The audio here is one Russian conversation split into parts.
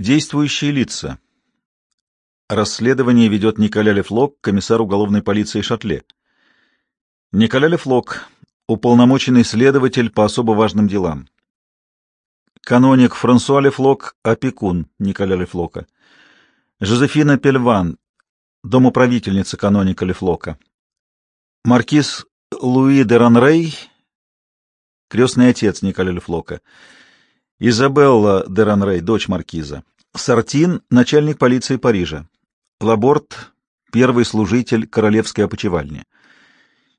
Действующие лица. Расследование ведет Николя Лефлок, комиссар уголовной полиции Шатле. Николя Лефлок, уполномоченный следователь по особо важным делам. Каноник Франсуа Лефлок, опекун Николя Лефлока. Жозефина Пельван, домоправительница каноника Лефлока. Маркиз Луи де Ранрей, крестный отец Николя Лефлока. Изабелла де Ранрей, дочь маркиза. Сартин, начальник полиции Парижа. Лаборт, первый служитель королевской опочивальни.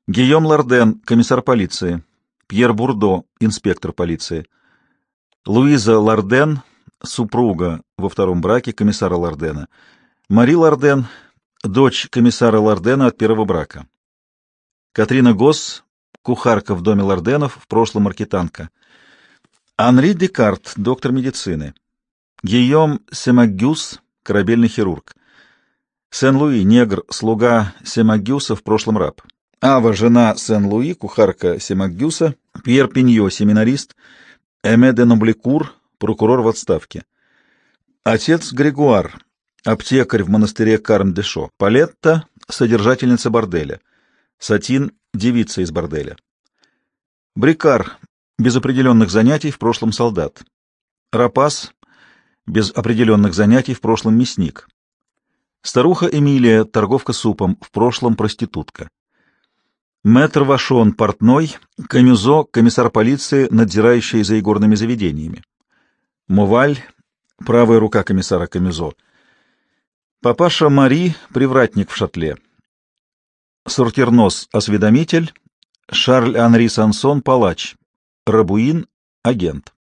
Гийом Ларден, комиссар полиции. Пьер Бурдо, инспектор полиции. Луиза Ларден, супруга во втором браке комиссара Лардена. Мари Ларден, дочь комиссара Лардена от первого брака. Катрина Госс, кухарка в доме Ларденов, в прошлом маркетанка. Анри Декарт, доктор медицины. Гийом Семагюс, корабельный хирург. Сен-Луи, негр, слуга Семагюса, в прошлом раб. Ава, жена Сен-Луи, кухарка Семагюса. Пьер Пиньо, семинарист. Эме де Нобликур, прокурор в отставке. Отец Григуар, аптекарь в монастыре Карм-де-Шо. Палетта, содержательница борделя. Сатин, девица из борделя. Брикар, без определенных занятий, в прошлом солдат. Рапас, без определенных занятий, в прошлом мясник. Старуха Эмилия, торговка супом, в прошлом проститутка. Мэтр Вашон, портной, Камюзо, комиссар полиции, надзирающий за игорными заведениями. Муваль, правая рука комиссара Камюзо. Папаша Мари, привратник в шатле. Сортирнос, осведомитель. Шарль Анри Сансон, палач. Рабуин, агент.